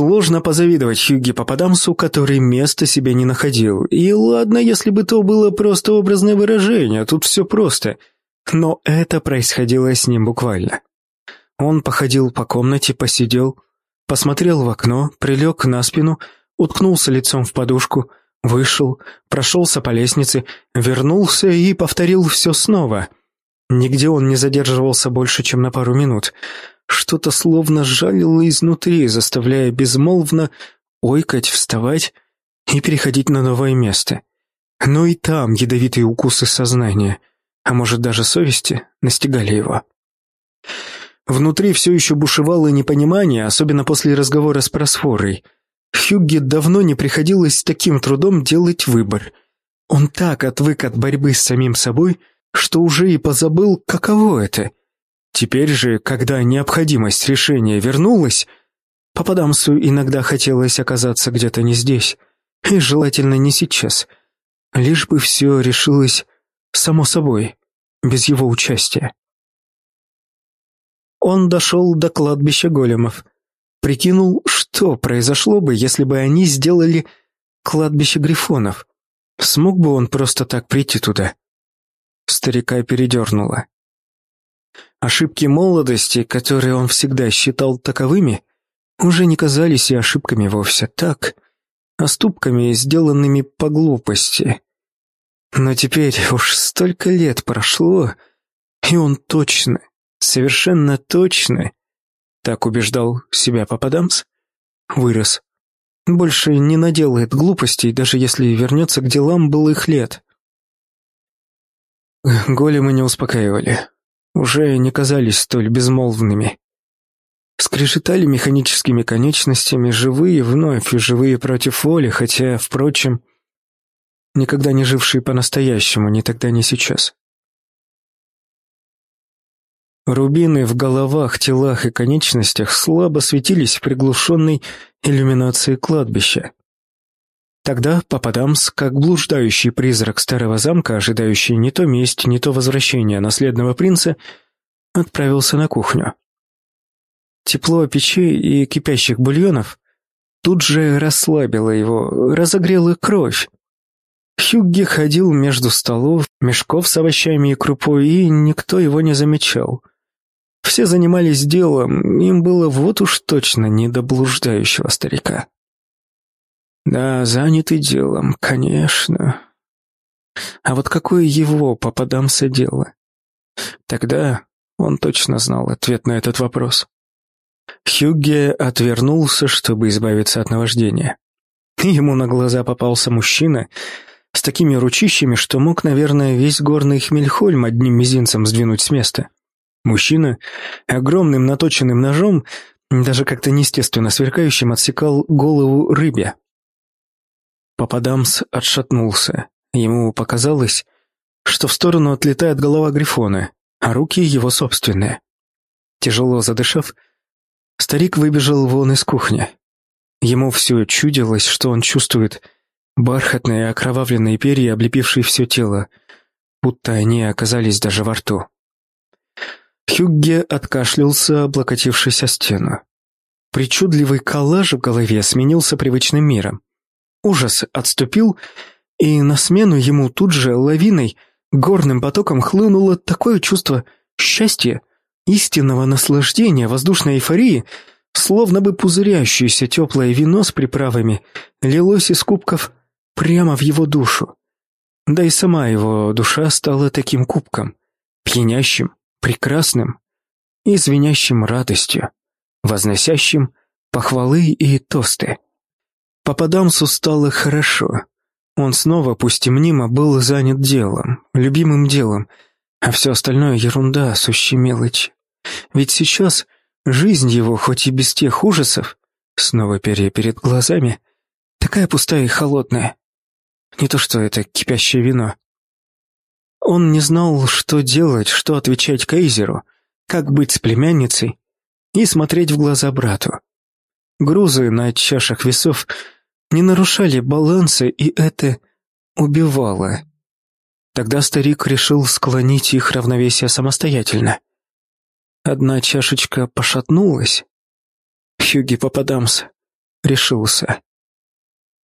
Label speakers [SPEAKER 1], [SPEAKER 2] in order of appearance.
[SPEAKER 1] Сложно позавидовать Хьюги Пападамсу, который места себе не находил. И ладно, если бы то было просто образное выражение, тут все просто. Но это происходило с ним буквально. Он походил по комнате, посидел, посмотрел в окно, прилег на спину, уткнулся лицом в подушку, вышел, прошелся по лестнице, вернулся и повторил все снова. Нигде он не задерживался больше, чем на пару минут. Что-то словно жалило изнутри, заставляя безмолвно ойкать, вставать и переходить на новое место. Но и там ядовитые укусы сознания, а может даже совести, настигали его. Внутри все еще бушевало непонимание, особенно после разговора с просфорой. Хюгге давно не приходилось с таким трудом делать выбор. Он так отвык от борьбы с самим собой, что уже и позабыл, каково это Теперь же, когда необходимость решения вернулась, Пападамсу иногда хотелось оказаться где-то не здесь, и желательно не сейчас, лишь бы все решилось само собой, без его участия. Он дошел до кладбища големов, прикинул, что произошло бы, если бы они сделали кладбище грифонов. Смог бы он просто так прийти туда? Старика передернуло. Ошибки молодости, которые он всегда считал таковыми, уже не казались и ошибками вовсе так, оступками, сделанными по глупости. Но теперь уж столько лет прошло, и он точно, совершенно точно, так убеждал себя Пападамс, вырос. Больше не наделает глупостей, даже если вернется к делам былых лет. Големы не успокаивали уже не казались столь безмолвными. Скрежетали механическими конечностями, живые вновь и живые против воли, хотя, впрочем, никогда не жившие по-настоящему, ни тогда, ни сейчас. Рубины в головах, телах и конечностях слабо светились в приглушенной иллюминации кладбища. Тогда Пападамс, как блуждающий призрак старого замка, ожидающий не то месть, не то возвращения наследного принца, отправился на кухню. Тепло печей и кипящих бульонов тут же расслабило его, разогрело кровь. Хюгги ходил между столов, мешков с овощами и крупой, и никто его не замечал. Все занимались делом, им было вот уж точно не до блуждающего старика. Да, занятый делом, конечно. А вот какое его попадамся дело? Тогда он точно знал ответ на этот вопрос. Хюгге отвернулся, чтобы избавиться от наваждения. Ему на глаза попался мужчина с такими ручищами, что мог, наверное, весь горный Хмельхольм одним мизинцем сдвинуть с места. Мужчина огромным наточенным ножом, даже как-то неестественно сверкающим, отсекал голову рыбе. Пападамс отшатнулся. Ему показалось, что в сторону отлетает голова Грифона, а руки его собственные. Тяжело задышав, старик выбежал вон из кухни. Ему все чудилось, что он чувствует бархатные окровавленные перья, облепившие все тело, будто они оказались даже во рту. Хюгге откашлялся, облокотившись о стену. Причудливый коллаж в голове сменился привычным миром. Ужас отступил, и на смену ему тут же лавиной, горным потоком хлынуло такое чувство счастья, истинного наслаждения, воздушной эйфории, словно бы пузырящееся теплое вино с приправами лилось из кубков прямо в его душу. Да и сама его душа стала таким кубком, пьянящим, прекрасным и звенящим радостью, возносящим похвалы и тосты. Попадамсу стало хорошо. Он снова, пусть и мнимо, был занят делом, любимым делом, а все остальное ерунда, сущая мелочь. Ведь сейчас жизнь его, хоть и без тех ужасов, снова перья перед глазами, такая пустая и холодная. Не то что это кипящее вино. Он не знал, что делать, что отвечать Кейзеру, как быть с племянницей и смотреть в глаза брату. Грузы на чашах весов не нарушали баланса, и это убивало. Тогда старик решил склонить их равновесие самостоятельно. Одна чашечка пошатнулась. Хюги Попадамс решился.